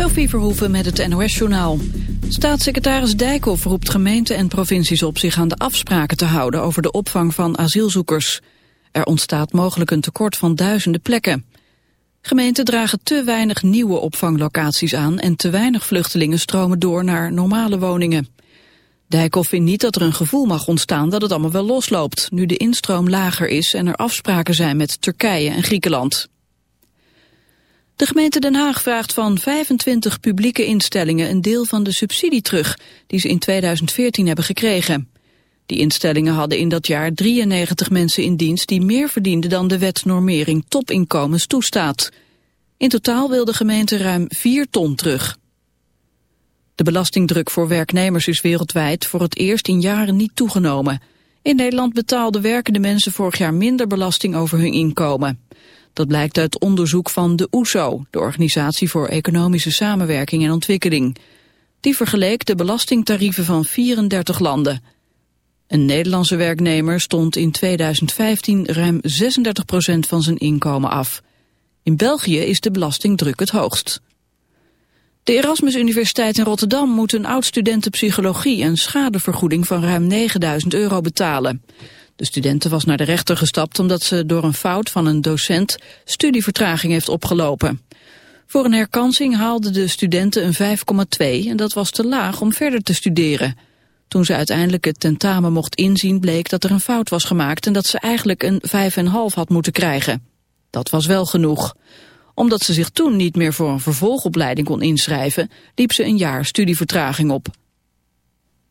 Sophie Verhoeven met het NOS-journaal. Staatssecretaris Dijkhoff roept gemeenten en provincies op zich aan de afspraken te houden over de opvang van asielzoekers. Er ontstaat mogelijk een tekort van duizenden plekken. Gemeenten dragen te weinig nieuwe opvanglocaties aan en te weinig vluchtelingen stromen door naar normale woningen. Dijkhoff vindt niet dat er een gevoel mag ontstaan dat het allemaal wel losloopt, nu de instroom lager is en er afspraken zijn met Turkije en Griekenland. De gemeente Den Haag vraagt van 25 publieke instellingen een deel van de subsidie terug die ze in 2014 hebben gekregen. Die instellingen hadden in dat jaar 93 mensen in dienst die meer verdienden dan de wetsnormering topinkomens toestaat. In totaal wil de gemeente ruim 4 ton terug. De belastingdruk voor werknemers is wereldwijd voor het eerst in jaren niet toegenomen. In Nederland betaalden werkende mensen vorig jaar minder belasting over hun inkomen. Dat blijkt uit onderzoek van de OESO, de Organisatie voor Economische Samenwerking en Ontwikkeling. Die vergeleek de belastingtarieven van 34 landen. Een Nederlandse werknemer stond in 2015 ruim 36% van zijn inkomen af. In België is de belastingdruk het hoogst. De Erasmus Universiteit in Rotterdam moet een oud-studenten psychologie een schadevergoeding van ruim 9000 euro betalen. De studenten was naar de rechter gestapt omdat ze door een fout van een docent studievertraging heeft opgelopen. Voor een herkansing haalden de studenten een 5,2 en dat was te laag om verder te studeren. Toen ze uiteindelijk het tentamen mocht inzien bleek dat er een fout was gemaakt en dat ze eigenlijk een 5,5 had moeten krijgen. Dat was wel genoeg. Omdat ze zich toen niet meer voor een vervolgopleiding kon inschrijven, liep ze een jaar studievertraging op.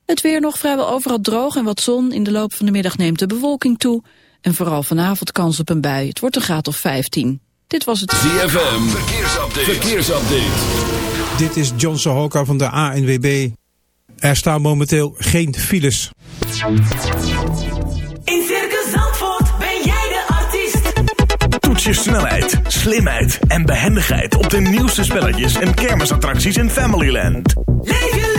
Het weer nog vrijwel overal droog en wat zon. In de loop van de middag neemt de bewolking toe. En vooral vanavond kans op een bui. Het wordt een graad of 15. Dit was het... ZFM, verkeersupdate. verkeersupdate. Dit is John Sohoka van de ANWB. Er staan momenteel geen files. In Circus Zandvoort ben jij de artiest. Toets je snelheid, slimheid en behendigheid op de nieuwste spelletjes en kermisattracties in Familyland. Leef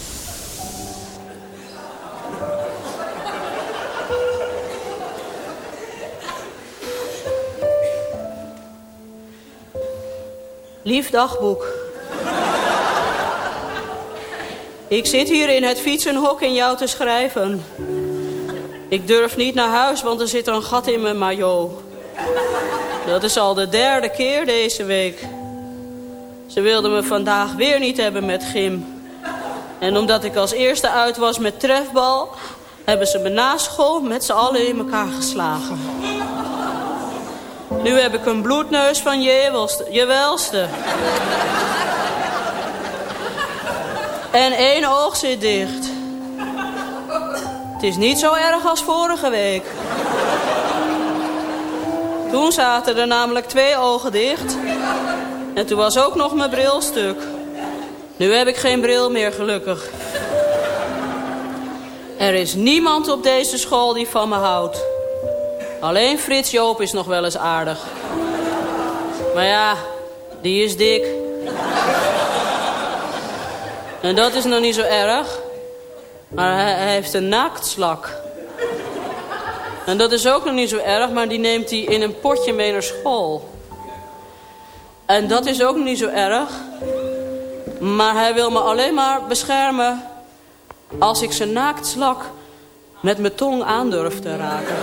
Lief dagboek. Ik zit hier in het fietsenhok in jou te schrijven. Ik durf niet naar huis, want er zit een gat in mijn maillot. Dat is al de derde keer deze week. Ze wilden me vandaag weer niet hebben met gym. En omdat ik als eerste uit was met trefbal... hebben ze me na school met z'n allen in elkaar geslagen. Nu heb ik een bloedneus van je welste. En één oog zit dicht. Het is niet zo erg als vorige week. Toen zaten er namelijk twee ogen dicht. En toen was ook nog mijn bril stuk. Nu heb ik geen bril meer, gelukkig. Er is niemand op deze school die van me houdt. Alleen Frits Joop is nog wel eens aardig. Maar ja, die is dik. En dat is nog niet zo erg. Maar hij, heeft een naaktslak. En dat is ook nog niet zo erg, maar die neemt hij in een potje mee naar school. En dat is ook nog niet zo erg. Maar hij wil me alleen maar beschermen... als ik zijn naaktslak met mijn tong aandurf te raken.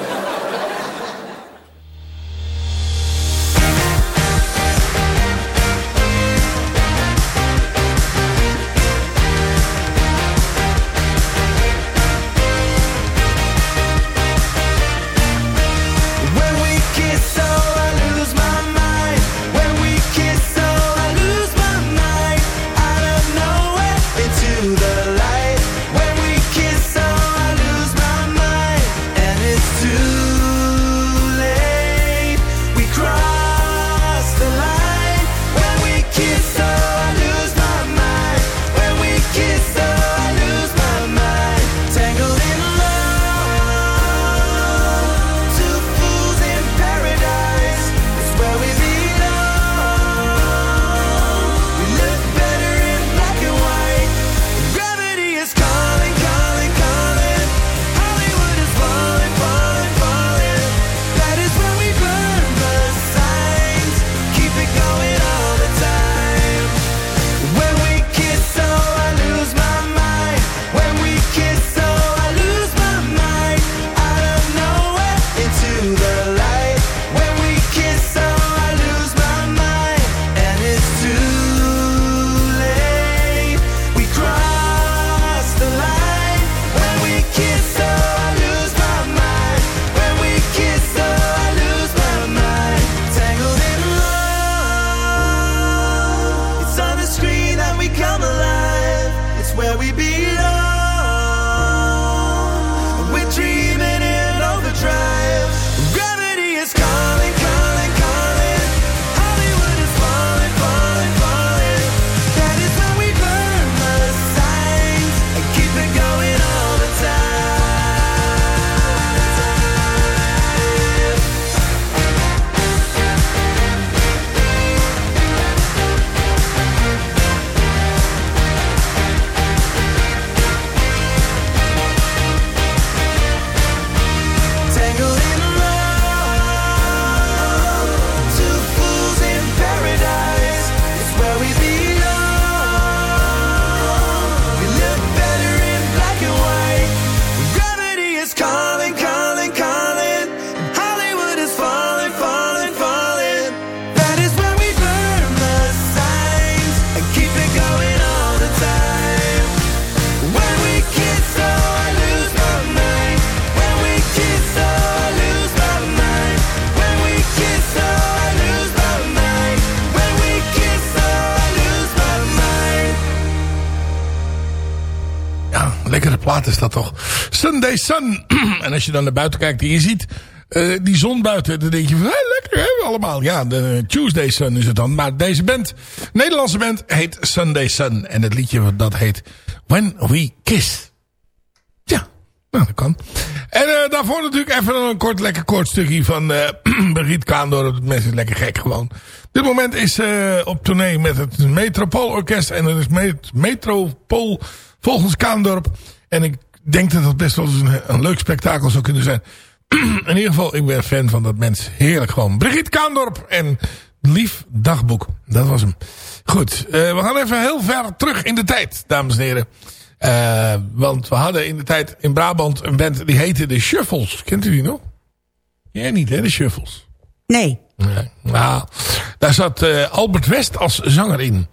Sun. en als je dan naar buiten kijkt en je ziet eh, die zon buiten. Dan denk je van, lekker hè, allemaal. Ja, de Tuesday Sun is het dan. Maar deze band, Nederlandse band, heet Sunday Sun. En het liedje dat heet When We Kiss. Ja, nou dat kan. En eh, daarvoor natuurlijk even een kort, lekker kort stukje van eh Brigitte Kaandorp. Het mensen lekker gek gewoon. Dit moment is eh op tournee met het Metropoolorkest. En het is met Metropool volgens Kaandorp. En ik denk dat dat best wel eens een, een leuk spektakel zou kunnen zijn. In ieder geval, ik ben fan van dat mens. Heerlijk gewoon. Brigitte Kaandorp en Lief Dagboek. Dat was hem. Goed, eh, we gaan even heel ver terug in de tijd, dames en heren. Eh, want we hadden in de tijd in Brabant een band die heette de Shuffles. Kent u die nog? Jij niet, hè, de Shuffles? Nee. Nee. Nou, daar zat eh, Albert West als zanger in.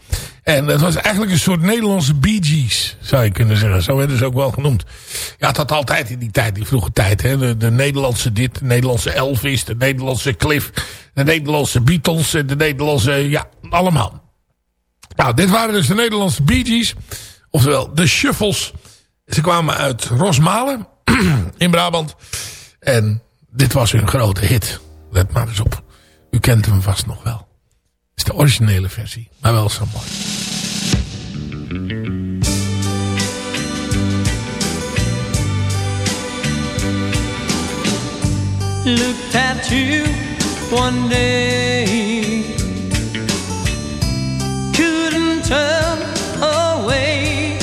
En dat was eigenlijk een soort Nederlandse Bee Gees, zou je kunnen zeggen. Zo werden ze ook wel genoemd. Ja, het had altijd in die tijd, die vroege tijd. Hè, de, de Nederlandse dit, de Nederlandse Elvis, de Nederlandse Cliff, de Nederlandse Beatles, de Nederlandse, ja, allemaal. Nou, dit waren dus de Nederlandse Bee Gees. Oftewel, de Shuffles. Ze kwamen uit Rosmalen in Brabant. En dit was hun grote hit. Let maar eens op. U kent hem vast nog wel is de originele versie. Maar wel zo mooi. looked at you one day. Couldn't turn away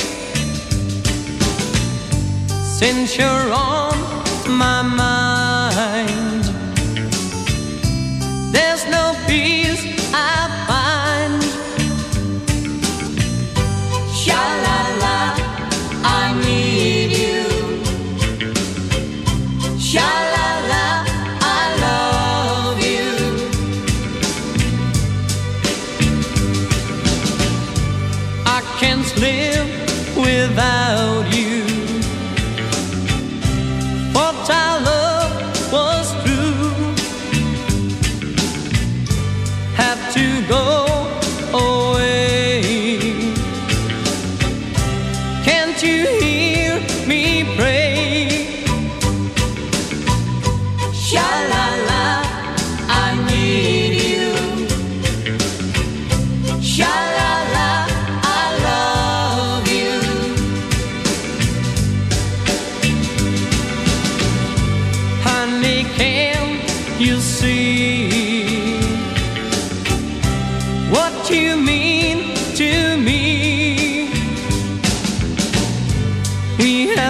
since you're on.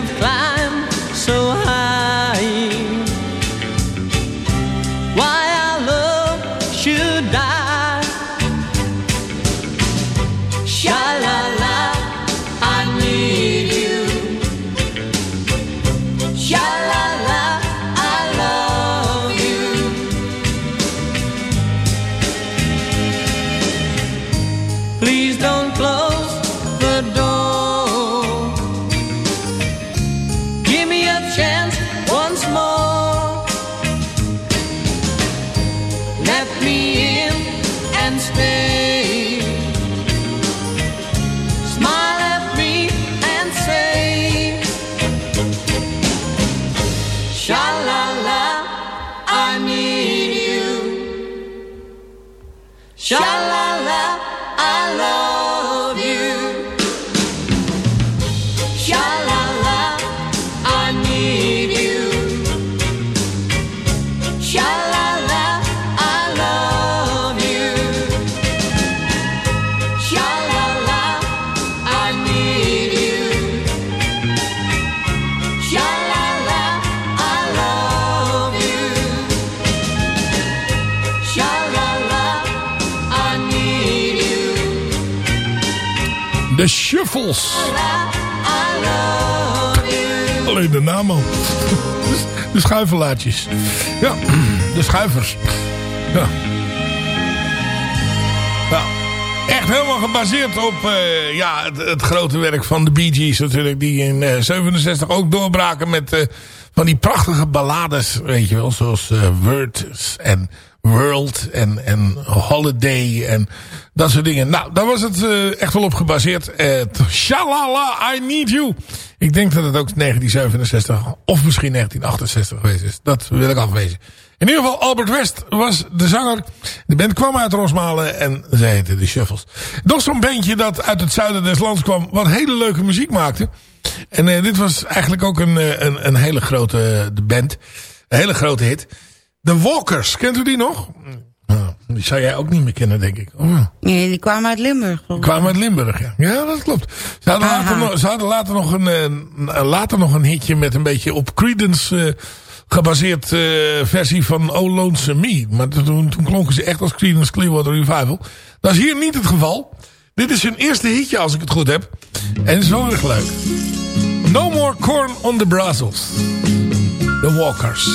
We Alleen de naam al. De schuifelaartjes. Ja, de schuivers. Ja. Ja. Echt helemaal gebaseerd op eh, ja, het, het grote werk van de Bee Gees natuurlijk. Die in eh 67 ook doorbraken met eh, van die prachtige ballades. Weet je wel, zoals eh, Words en World en, en Holiday en dat soort dingen. Nou, daar was het eh, echt wel op gebaseerd. Eh, Shalala, I Need You. Ik denk dat het ook 1967 of misschien 1968 geweest is. Dat wil ik afwezen. In ieder geval, Albert West was de zanger. De band kwam uit Rosmalen en zij heette de Shuffles. Nog zo'n bandje dat uit het zuiden des lands kwam. Wat hele leuke muziek maakte. En eh, dit was eigenlijk ook een, eh, een, een hele grote eh, de band. Een hele grote hit. The Walkers, kent u die nog? Die zou jij ook niet meer kennen, denk ik. Wel? Nee, die kwamen uit Limburg. Die kwamen uit Limburg, ja. Ja, dat klopt. Ze hadden, later nog, ze hadden later, nog een, later nog een hitje met een beetje op Creedence gebaseerd eh, versie van Oh Lonesome Me. Maar toen, toen klonken ze echt als Creedence Clearwater Revival. Dat is hier niet het geval. Dit is hun eerste hitje, als ik het goed heb. En het is wel erg leuk. No More Corn on the Brazos. The Walkers.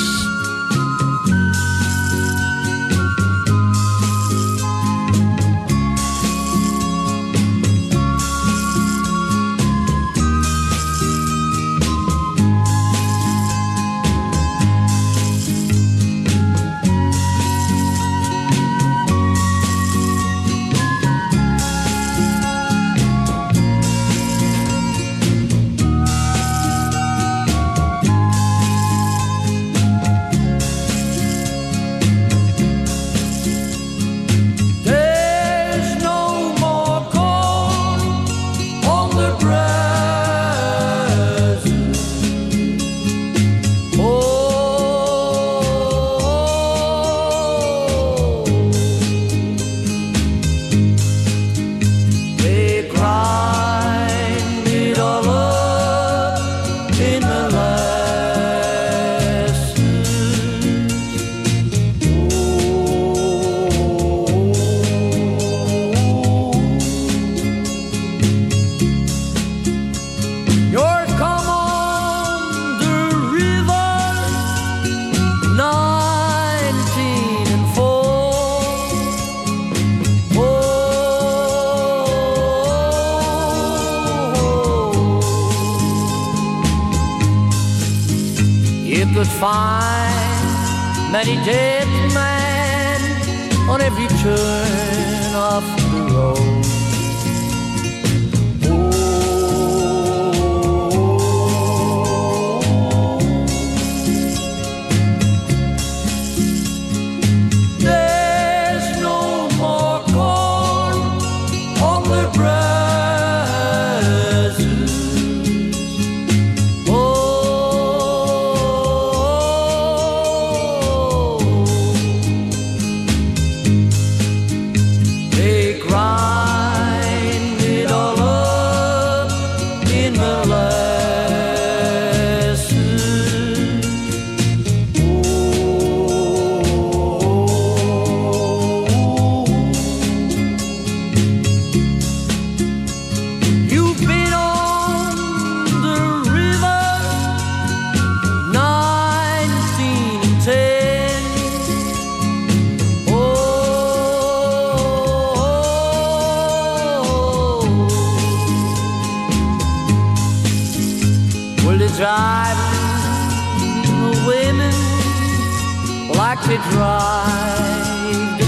side.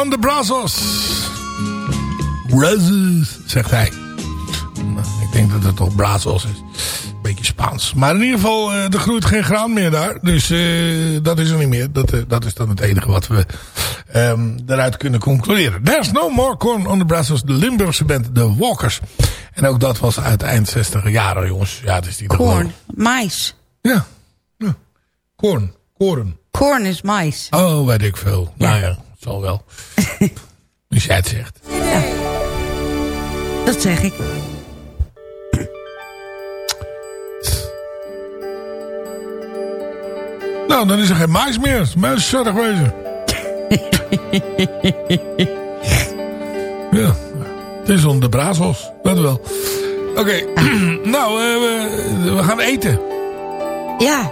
On the brazos. Brazos, zegt hij. Nou, ik denk dat het toch brazos is. Beetje Spaans. Maar in ieder geval, eh, er groeit geen graan meer daar. Dus eh, dat is er niet meer. Dat, eh, dat is dan het enige wat we ehm, eruit kunnen concluderen. There's no more corn on the brazos. De Limburgse band, de Walkers. En ook dat was uit eind 60 jaren, jongens. Ja, het is niet te Korn, mais. Ja. ja. Korn. Koren. Korn is mais. Oh, weet ik veel. Nou ja, zal wel. Als jij het zegt. Dat zeg ik. Nou, dan is er geen mais meer. Mensen zorg wezen. ja, het is onder de brazos. Dat wel. Oké, nou, eh, we, we gaan eten. Ja,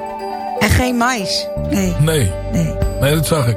en geen mais. Nee. Nee, Nee. nee, dat zag ik.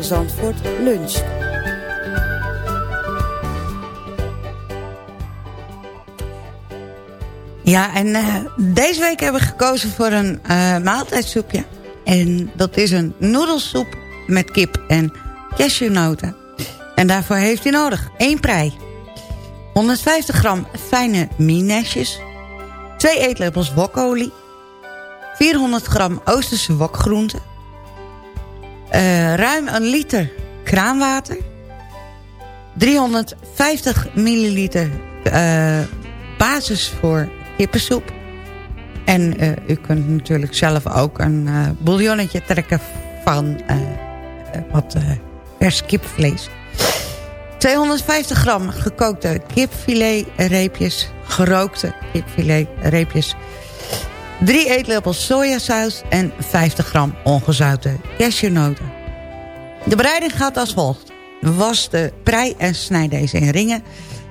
Zandvoort Lunch. Ja, en eh, deze week hebben we gekozen voor een eh, maaltijdsoepje. En dat is een noedelsoep met kip en cashewnoten. En daarvoor heeft u nodig één prei. 150 gram fijne minesjes. 2 eetlepels wokolie. 400 gram Oosterse wokgroenten. Eh, ruim een liter kraanwater. 350 milliliter eh, basis voor kippensoep. En eh, u kunt natuurlijk zelf ook een bouillonnetje trekken van wat vers kipvlees. 250 gram gekookte kipfiletreepjes, gerookte kipfiletreepjes. 3 eetlepels sojasaus en 50 gram ongezouten cashewnoten. De bereiding gaat als volgt. Was de prei en snijd deze in ringen.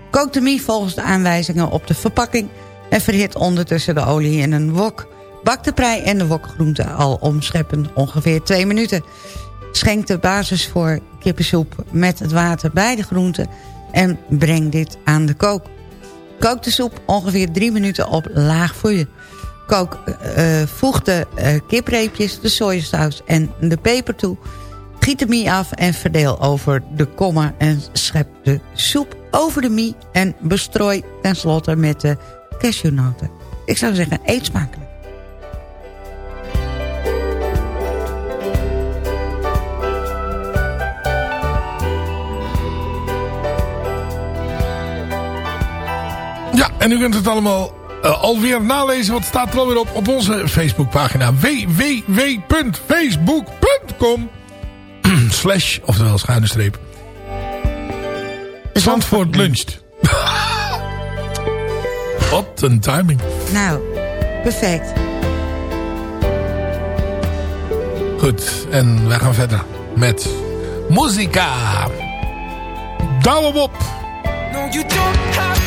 Kook de mie volgens de aanwijzingen op de verpakking... en verhit ondertussen de olie in een wok. Bak de prei en de wokgroenten al omscheppend ongeveer 2 minuten. Schenk de basis voor kippensoep met het water bij de groenten... en breng dit aan de kook. Kook de soep ongeveer 3 minuten op laag vuur. Kook, eh, voeg de eh, kipreepjes, de sojasaus en de peper toe. Giet de mie af en verdeel over de komma en schep de soep over de mie... en bestrooi tenslotte met de cashewnoten. Ik zou zeggen, eet smakelijk. Ja, en u kunt het allemaal uh, alweer nalezen. Wat staat er alweer op op onze Facebookpagina. www.facebook.com Slash, oftewel schuine streep. Zandvoort luncht. Wat een timing. Nou, perfect. Goed, en wij gaan verder met muzika. Douwe Bob. No, you don't have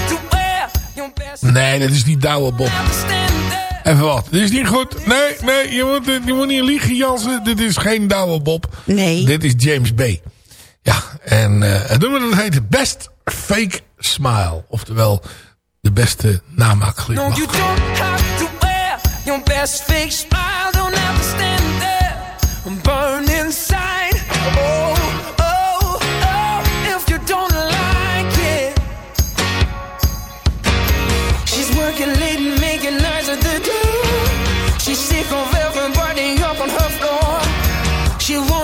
Nee, dat is niet Douwe Bob. Even wat, dit is niet goed. Nee, nee, je moet, je moet niet liegen Jansen. Dit is geen Douwe Bob. Nee. Dit is James B. Ja, en uh, het nummer dat heet Best Fake Smile. Oftewel, de beste namaakglimlach. No, you don't have to wear your best fake smile. Don't have to stand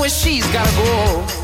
knowing she's gotta go.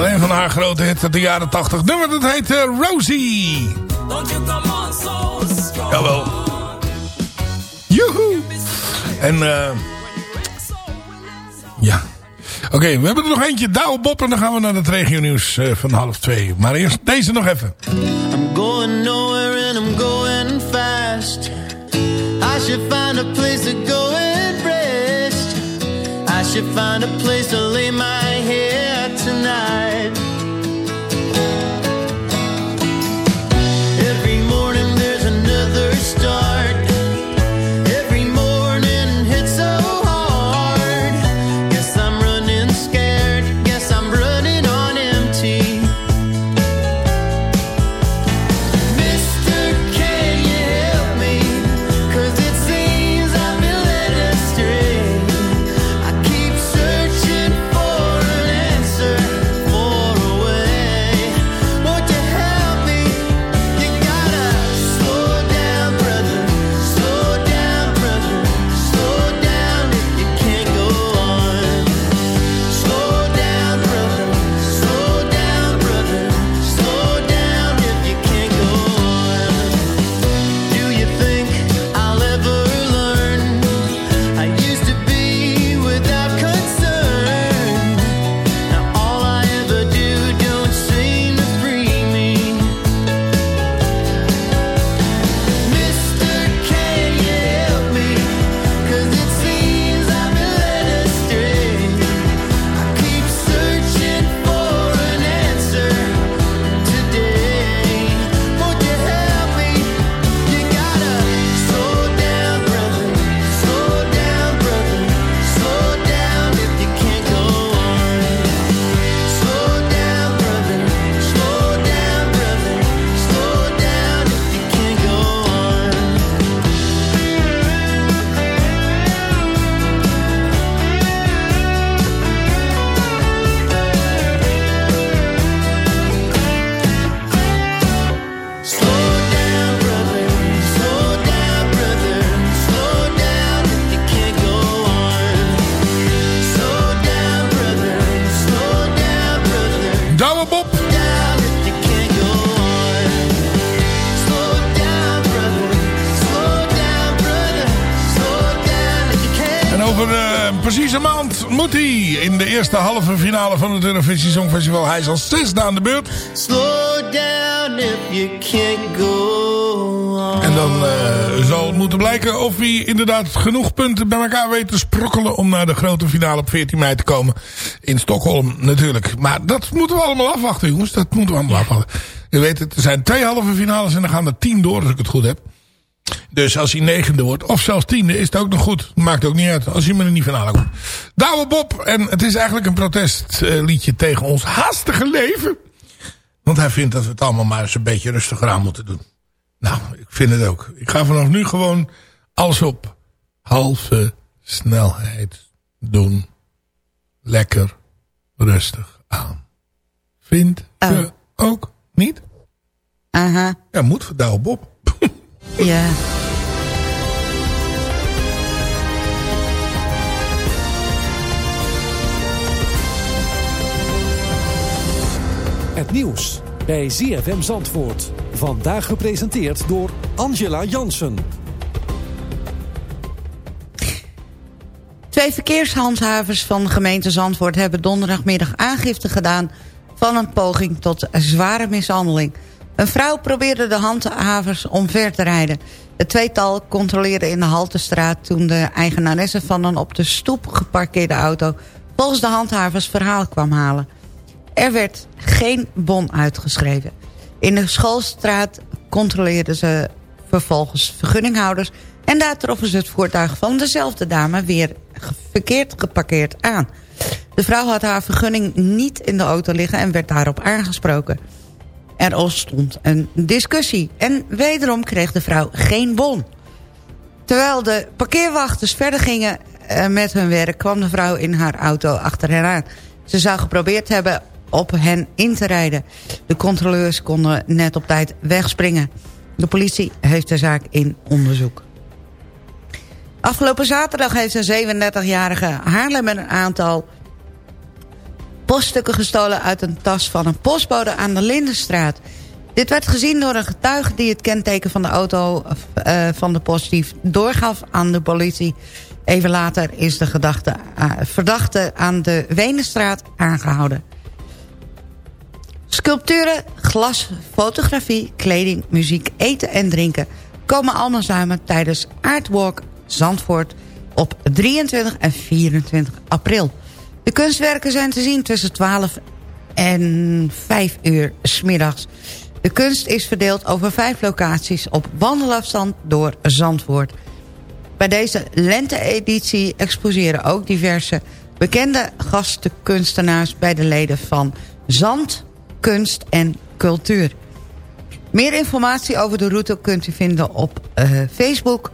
Weet van haar grote hit uit de jaren 80. Nummer dat heet eh, Rosie. Jawel. Joehoe. En eh ja. Oké, we hebben er nog eentje. Douwe Bob en dan gaan we naar het regionieuws eh, van half twee. Maar eerst deze nog even. Find a place to finale van het Eurovisie Songfestival. Hij is al zesde aan de beurt. Slow down if you can't go on. En dan eh, zal het moeten blijken of hij inderdaad genoeg punten bij elkaar weet te sprokkelen... om naar de grote finale op 14 mei te komen. In Stockholm natuurlijk. Maar dat moeten we allemaal afwachten jongens. Dat moeten we allemaal afwachten. Je weet het, er zijn twee halve finales en dan gaan er tien door als ik het goed heb. Dus als hij negende wordt, of zelfs tiende, is het ook nog goed. Maakt ook niet uit, als hij maar in die finale komt. Douwe Bob, en het is eigenlijk een protestliedje tegen ons haastige leven. Want hij vindt dat we het allemaal maar eens een beetje rustiger aan moeten doen. Nou, ik vind het ook. Ik ga vanaf nu gewoon alles op halve snelheid doen. Lekker rustig aan. Vindt je ook niet? Aha. Ja, moet voor Douwe Bob. Ja. Het nieuws bij ZFM Zandvoort. Vandaag gepresenteerd door Angela Jansen. Twee verkeershandhavers van de gemeente Zandvoort... hebben donderdagmiddag aangifte gedaan... van een poging tot zware mishandeling. Een vrouw probeerde de handhavers omver te rijden. Het tweetal controleerde in de Haltestraat... toen de eigenaresse van een op de stoep geparkeerde auto... volgens de handhavers verhaal kwam halen. Er werd geen bon uitgeschreven. In de schoolstraat controleerden ze vervolgens vergunninghouders... en daar troffen ze het voertuig van dezelfde dame weer verkeerd geparkeerd aan. De vrouw had haar vergunning niet in de auto liggen en werd daarop aangesproken. Er ontstond een discussie en wederom kreeg de vrouw geen bon. Terwijl de parkeerwachters verder gingen eh, met hun werk... kwam de vrouw in haar auto achter hen aan. Ze zou geprobeerd hebben op hen in te rijden. De controleurs konden net op tijd wegspringen. De politie heeft de zaak in onderzoek. Afgelopen zaterdag heeft een 37-jarige Haarlemmer een aantal Poststukken gestolen uit een tas van een postbode aan de Lindenstraat. Dit werd gezien door een getuige die het kenteken van de auto uh, van de postdief doorgaf aan de politie. Even later is de uh, verdachte aan de Wenenstraat aangehouden. Sculpturen, glas, fotografie, kleding, muziek, eten en drinken... komen allemaal samen tijdens Artwalk Zandvoort op 23 en 24 april. De kunstwerken zijn te zien tussen 12 en 5 uur smiddags. De kunst is verdeeld over vijf locaties op wandelafstand door Zandvoort. Bij deze lente-editie exposeren ook diverse bekende gastenkunstenaars... bij de leden van Zand, Kunst en Cultuur. Meer informatie over de route kunt u vinden op uh, Facebook.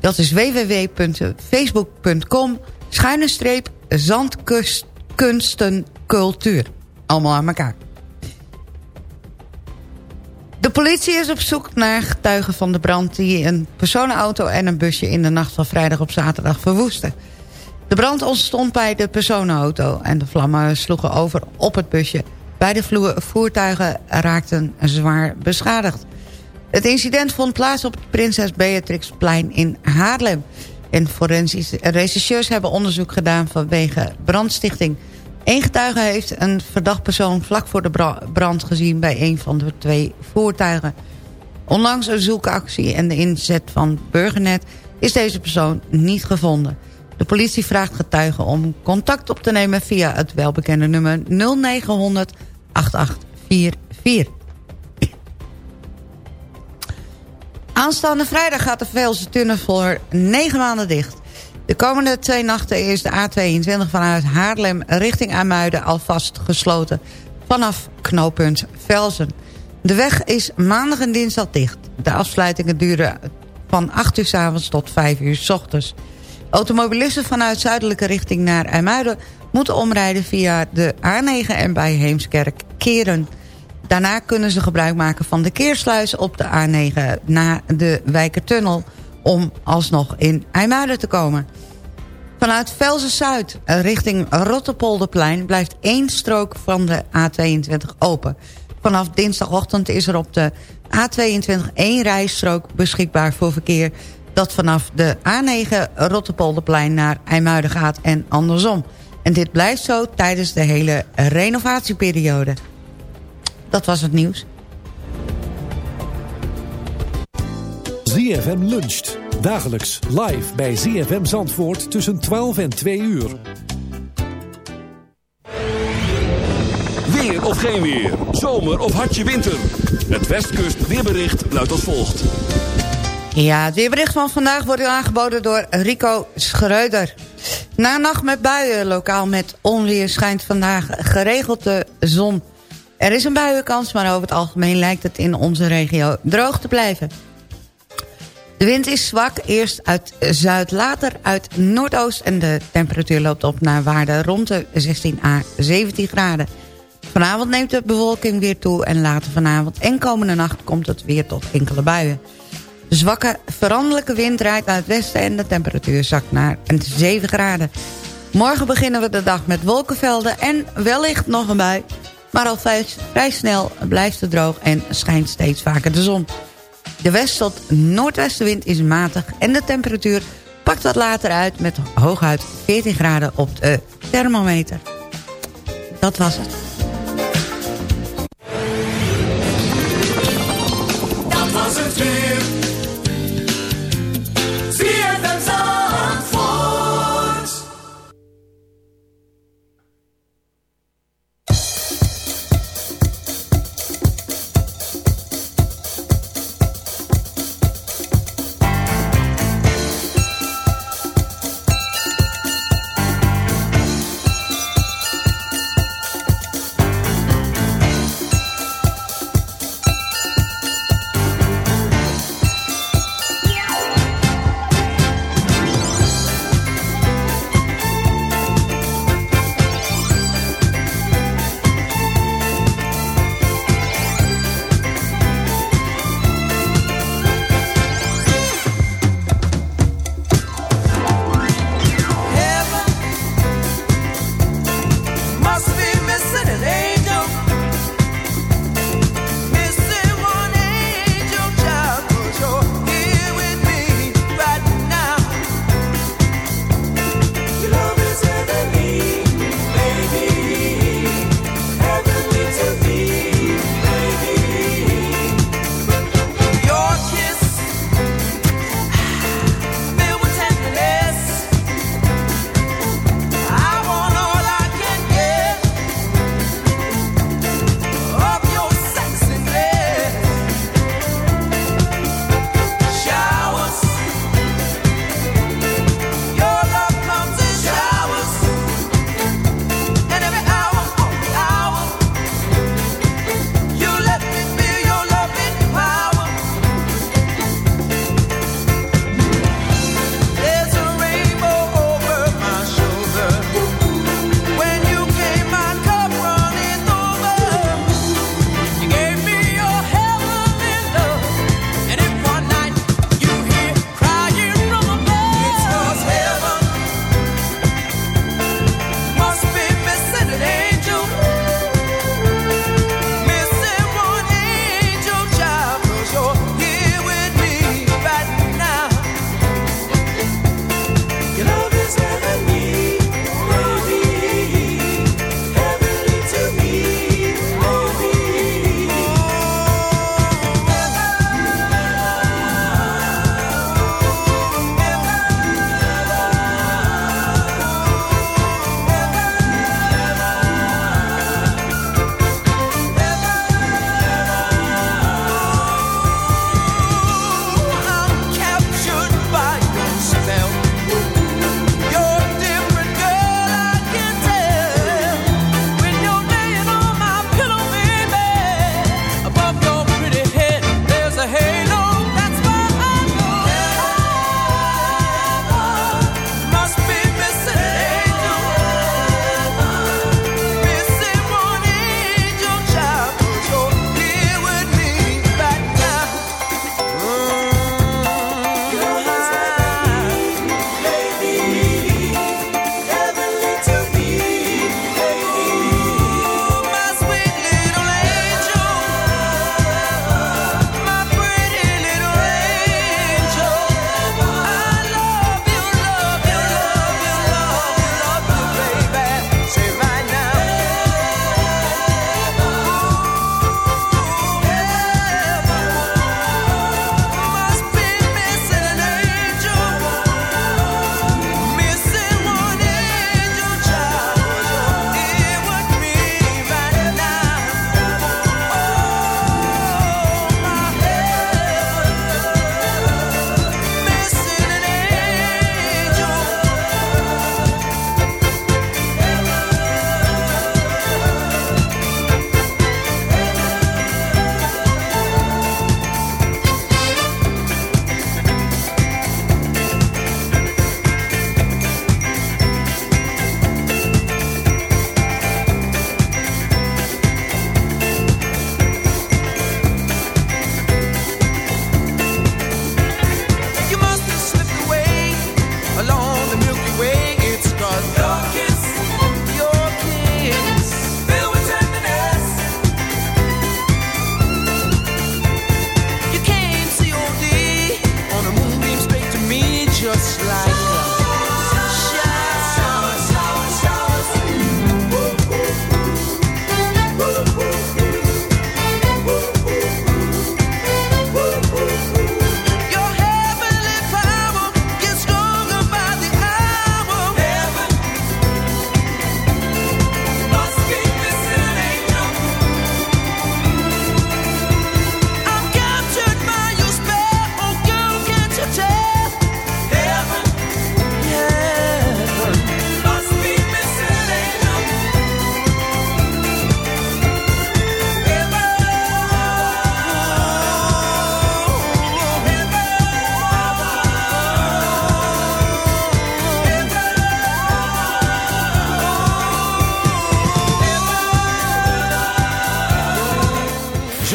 Dat is www.facebook.com schuine streep zandkunstencultuur. Allemaal aan elkaar. De politie is op zoek naar getuigen van de brand... die een personenauto en een busje in de nacht van vrijdag op zaterdag verwoesten. De brand ontstond bij de personenauto... en de vlammen sloegen over op het busje. Beide voertuigen raakten zwaar beschadigd. Het incident vond plaats op het Prinses Beatrixplein in Haarlem. En forensische rechercheurs hebben onderzoek gedaan vanwege brandstichting... Eén getuige heeft een verdacht persoon vlak voor de brand gezien... bij een van de twee voertuigen. Ondanks een zoekactie en de inzet van Burgernet... is deze persoon niet gevonden. De politie vraagt getuigen om contact op te nemen... via het welbekende nummer 0900 8844. Aanstaande vrijdag gaat de Veelse tunnel voor negen maanden dicht. De komende twee nachten is de A22 vanuit Haarlem richting Amuiden alvast gesloten. Vanaf knooppunt Velzen. De weg is maandag en dinsdag dicht. De afsluitingen duren van 8 uur s avonds tot 5 uur s ochtends. Automobilisten vanuit zuidelijke richting naar IJmuiden... moeten omrijden via de A9 en bij Heemskerk keren. Daarna kunnen ze gebruik maken van de keersluis op de A9... naar de Wijkertunnel om alsnog in IJmuiden te komen. Vanuit Velzen-Zuid richting Rotterpolderplein... blijft één strook van de A22 open. Vanaf dinsdagochtend is er op de A22 één rijstrook beschikbaar voor verkeer... dat vanaf de A9 Rotterpolderplein naar IJmuiden gaat en andersom. En dit blijft zo tijdens de hele renovatieperiode. Dat was het nieuws. ZFM luncht. Dagelijks live bij ZFM Zandvoort tussen 12 en 2 uur. Weer of geen weer. Zomer of hartje winter. Het Westkust weerbericht luidt als volgt. Ja, het weerbericht van vandaag wordt u aangeboden door Rico Schreuder. Na een nacht met buien, lokaal met onweer, schijnt vandaag geregeld de zon. Er is een buienkans, maar over het algemeen lijkt het in onze regio droog te blijven. De wind is zwak, eerst uit zuid, later uit noordoost... en de temperatuur loopt op naar waarde rond de 16 à 17 graden. Vanavond neemt de bewolking weer toe en later vanavond en komende nacht... komt het weer tot enkele buien. De zwakke, veranderlijke wind draait naar het westen... en de temperatuur zakt naar 7 graden. Morgen beginnen we de dag met wolkenvelden en wellicht nog een bui... maar al vrij, snel blijft het droog en schijnt steeds vaker de zon. De west- tot noordwestenwind is matig en de temperatuur pakt wat later uit met hooguit 14 graden op de thermometer. Dat was het. Dat was het weer.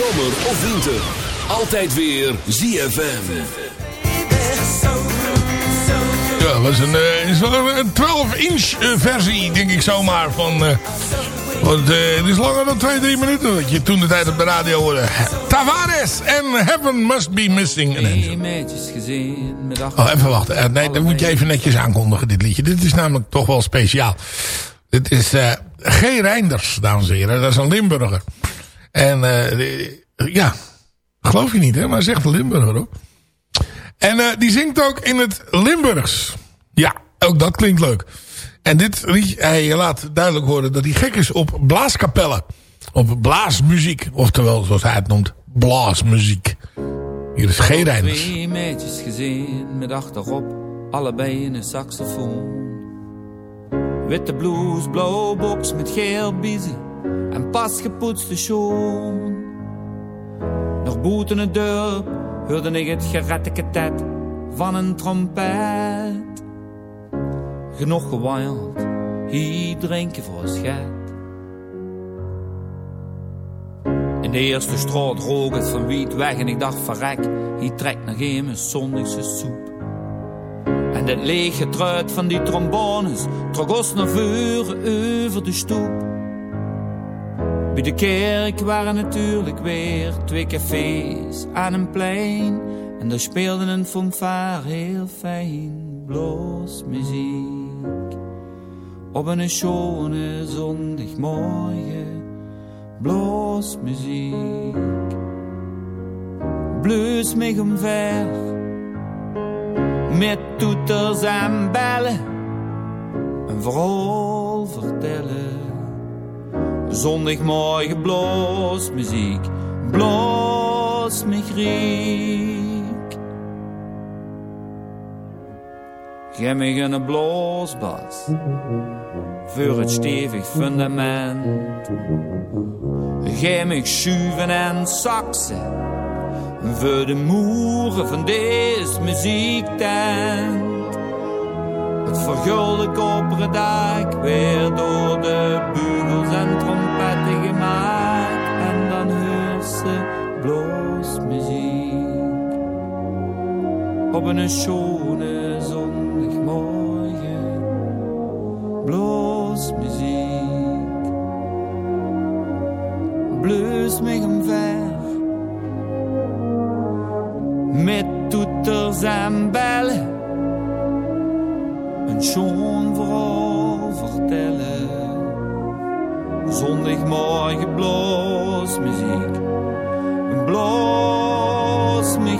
Of winter. Altijd weer ZFM. Ja, dat was een, eh, is wel een 12-inch versie, denk ik zomaar. Van, eh, want eh, het is langer dan 2, 3 minuten dat je toen de tijd op de radio hoorde. Tavares en Heaven Must Be Missing an Angel. Oh, even wachten. Eh, nee, dan moet je even netjes aankondigen, dit liedje. Dit is namelijk toch wel speciaal. Dit is eh, G. Reinders, dames en heren. Dat is een Limburger. En eh, die- ja, geloof je niet, hè? Maar zegt Limburger, hoor. En eh, die zingt ook in het Limburgs. Ja, ook dat klinkt leuk. En dit hij laat duidelijk horen dat hij gek is op blaaskapellen. Op blaasmuziek. Oftewel, zoals hij het noemt, blaasmuziek. Hier is G. Reinders. Twee meisjes gezien met achterop allebei een saxofoon. Witte blouse, blauwe met geel biezen en pas gepoetste schoen. Nog buiten het dorp hoorde ik het geretteketet van een trompet. Genoeg gewild, hier drinken voor een schet. In de eerste straat rook het van wiet weg en ik dacht verrek, hier trekt nog een mijn zondagse soep. En het lege truit van die trombones trok ons naar voren over de stoep. Bij de kerk waren natuurlijk weer twee cafés aan een plein. En daar speelde een fanfare heel fijn, bloos muziek. Op een schone zondagmorgen, bloos muziek. Bleus mij omver, met toeters en bellen. Een verhaal vertellen. Zondagmorgen bloos muziek, bloos me. Geef me een bloosbas voor het stevig fundament. Me schuiven en saxen voor de moeren van deze muziektent. Het vergulde koperen dak weer door de bugels en trompetten gemaakt. En dan hoort ze bloos muziek. Op een schone zondagmorgen. Bloos muziek. Bleus mij omver. Met toeters en bellen een schoon verhaal vertellen. Zondagmorgen bloos muziek, bloos me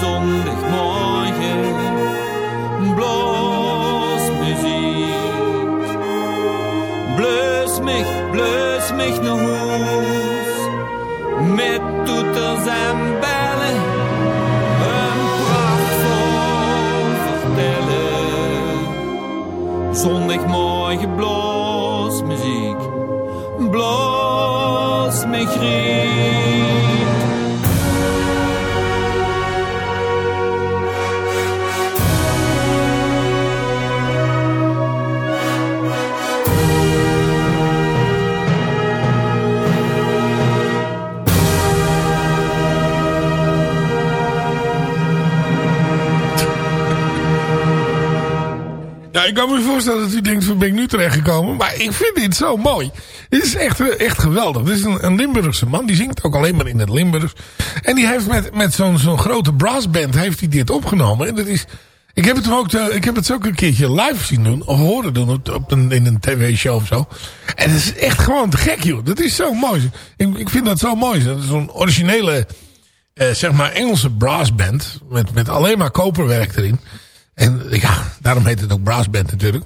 zondagmorgen. Muziek, bleus mich, bleus mich naar huis met toeters en bellen. Een prachtvol vertellen. Zondagmorgen bloos muziek, bloos me griep. Ja, ik kan me voorstellen dat u denkt, van ben ik nu terechtgekomen? Maar ik vind dit zo mooi. Dit is echt, eh, echt geweldig. Dit is een, een Limburgse man. Die zingt ook alleen maar in het Limburgs. En die heeft met, met zo'n zo'n grote brassband heeft hij dit opgenomen. En dat is... Ik heb het ook, eh, ik heb het ook een keertje live zien doen. Of horen doen op, een, in een tv-show of zo. En dat is echt gewoon te gek, joh. Dat is zo mooi. Ik, ik vind dat zo mooi. Dat is zo'n originele, eh, zeg maar, Engelse brassband. Met, met alleen maar koperwerk erin. En ja, daarom heet het ook brassband natuurlijk.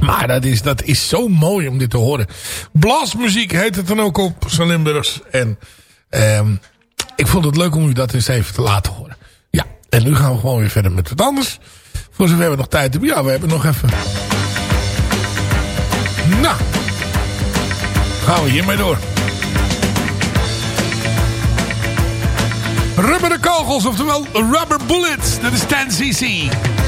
Maar dat is, dat is zo mooi om dit te horen. Blasmuziek heet het dan ook op zijn Limburgs. En ehm, ik vond het leuk om u dat eens even te laten horen. Ja, en nu gaan we gewoon weer verder met het anders. Voor zover we nog tijd hebben. Ja, we hebben nog even. Nou, gaan we hiermee door. Rubber de kogels, oftewel Rubber bullets. Dat is 10cc.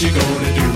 you gonna do?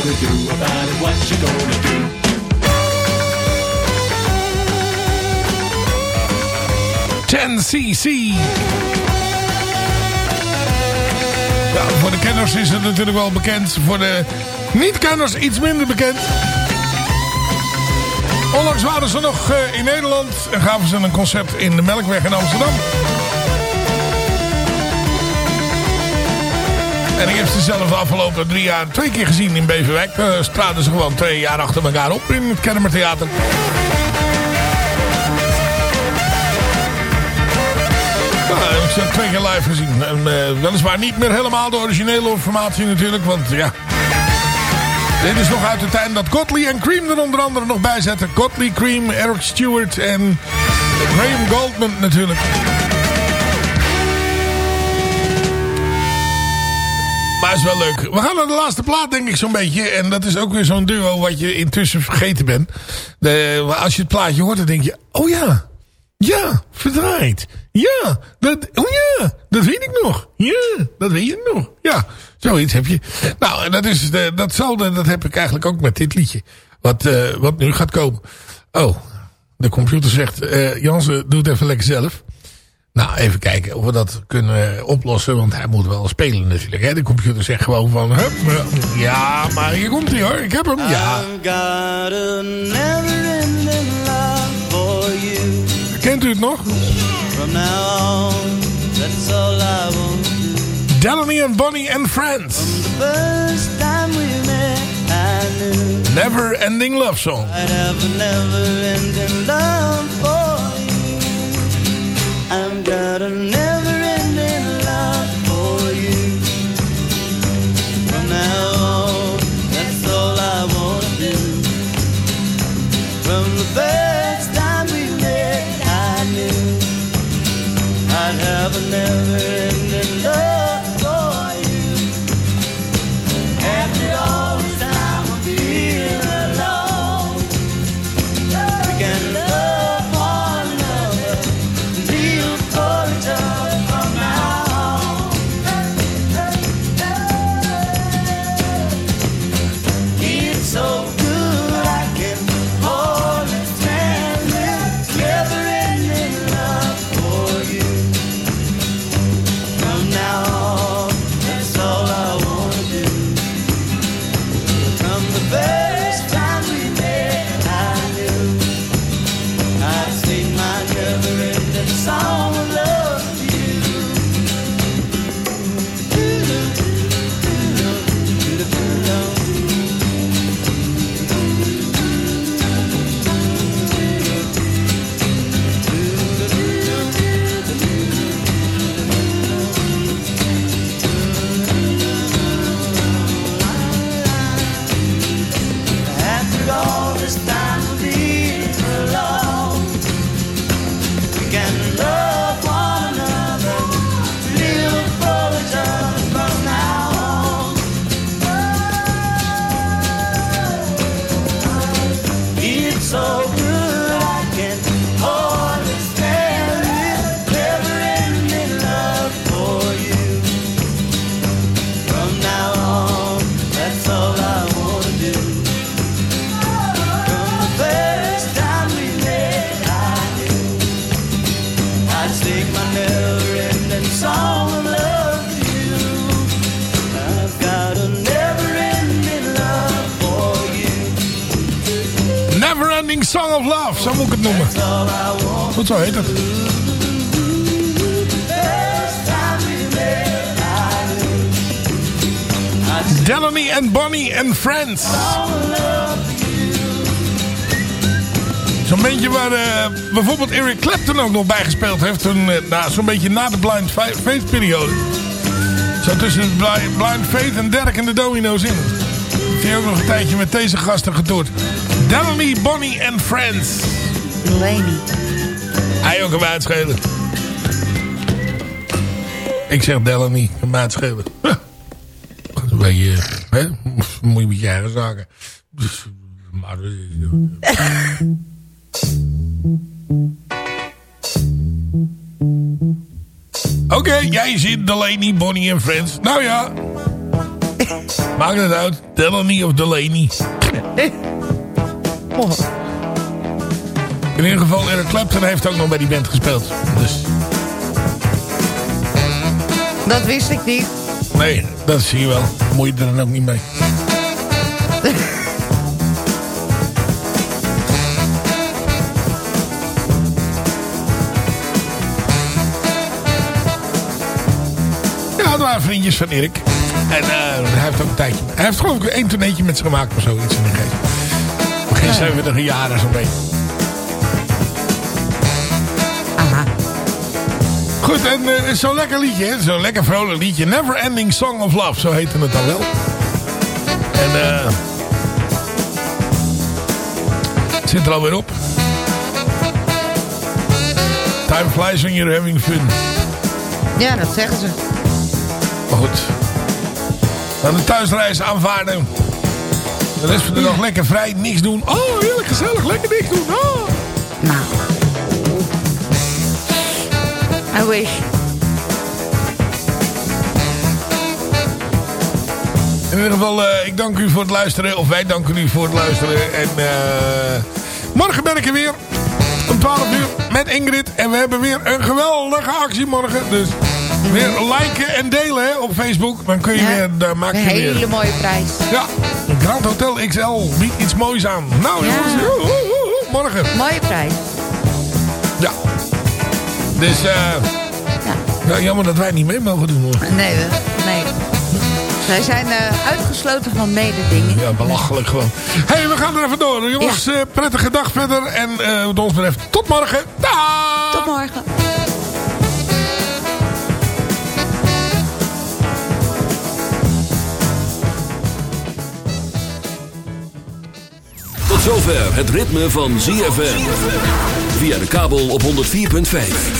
gonna do about it? What you gonna do? Ten cc. Ja, voor de kenners is het natuurlijk wel bekend. Voor de niet-kenners iets minder bekend. Onlangs waren ze nog eh, in Nederland en gaven ze een concert in de Melkweg in Amsterdam. En ik heb ze zelf de afgelopen drie jaar twee keer gezien in Beverwijk. Daar traden ze gewoon twee jaar achter elkaar op in het Kennemertheater. Nou, ik heb ze twee keer live gezien. En, eh, weliswaar niet meer helemaal de originele formatie natuurlijk, want ja... Dit is nog uit de tijd dat Godley en Cream er onder andere nog bij zetten. Godley, Cream, Eric Stewart en Graham Goldman natuurlijk. Maar is wel leuk. We gaan naar de laatste plaat denk ik zo'n beetje. En dat is ook weer zo'n duo wat je intussen vergeten bent. De, als je het plaatje hoort dan denk je... Oh ja, ja, verdraaid. Ja, dat, oh ja, dat weet ik nog. Ja, dat weet je nog. Ja, zoiets heb je. Nou, dat, is, de, datzelfde, dat heb ik eigenlijk ook met dit liedje. Wat, eh, wat nu gaat komen. Oh, de computer zegt... eh Jansen, doe het even lekker zelf. Nou, even kijken of we dat kunnen oplossen. Want hij moet wel spelen natuurlijk. Hè? De computer zegt gewoon van... Hup, ja, maar hier komt hij hoor. Ik heb hem. Ja. Kent u het nog? From now on, that's all I want. Delaney and Bonnie and Friends. Never Ending Love Song. I'm gonna never so good Goed zo heet het. Delaney and Bonnie and Friends. Zo'n beetje waar eh, bijvoorbeeld Eric Clapton ook nog bij gespeeld heeft. Toen, eh, nou, zo'n beetje na de Blind Fa- Faith periode. Zo tussen Bli- Blind Faith en Derek en de Domino's in. Heeft hij ook nog een tijdje met deze gasten getoerd. Delaney, Bonnie and Friends. Hij ook een uitschelen. Ik zeg Delaney, een uitschelen. Huh. Een beetje, hè? Moet je met je eigen zaken. Maar, Oké, jij ziet Delaney, Bonnie en Friends. Nou ja. Maakt het uit. Delaney of Delaney. In ieder geval, Eric Clapton heeft ook nog bij die band gespeeld. Dus Dat wist ik niet. nee, dat zie je wel. Moet je er dan ook niet mee. Ja, dat waren vriendjes van Erik. En eh, hij heeft ook een tijdje... Hij heeft geloof ik één tourneetje met ze gemaakt of zoiets in de geest. Begin 70 jaren zo'n beetje. Goed, en eh, zo'n lekker liedje, hè? zo'n lekker vrolijk liedje. Never Ending Song of Love, zo heette het dan wel. En eh het zit er alweer op. Time flies when you're having fun. Ja, dat zeggen ze. Maar goed. Dan de thuisreis aanvaarden. De rest van de dag lekker vrij, niks doen. Oh, heerlijk gezellig, lekker niks doen. Oh. Nou. I wish. In ieder geval, eh, ik dank u voor het luisteren. Of wij danken u voor het luisteren. En eh, morgen ben ik er weer. Om 12 uur met Ingrid. En we hebben weer een geweldige actie morgen. Dus weer liken en delen hè, op Facebook. Dan kun je Ja. weer, daar maak Een je weer... hele mooie prijs. Ja, een Grand Hotel XL biedt iets moois aan. Nou Ja. jongens, morgen. Mooie prijs. Dus, eh ja. jammer dat wij niet mee mogen doen hoor. Nee, we, nee. Wij zijn eh, uitgesloten van mededingen. Ja, belachelijk gewoon. Hé, hey, we gaan er even door. Jongens, eh, prettige dag verder. En eh wat ons betreft, tot morgen. Dag! Tot morgen. Tot zover het ritme van ZFM. Via de kabel op 104.5.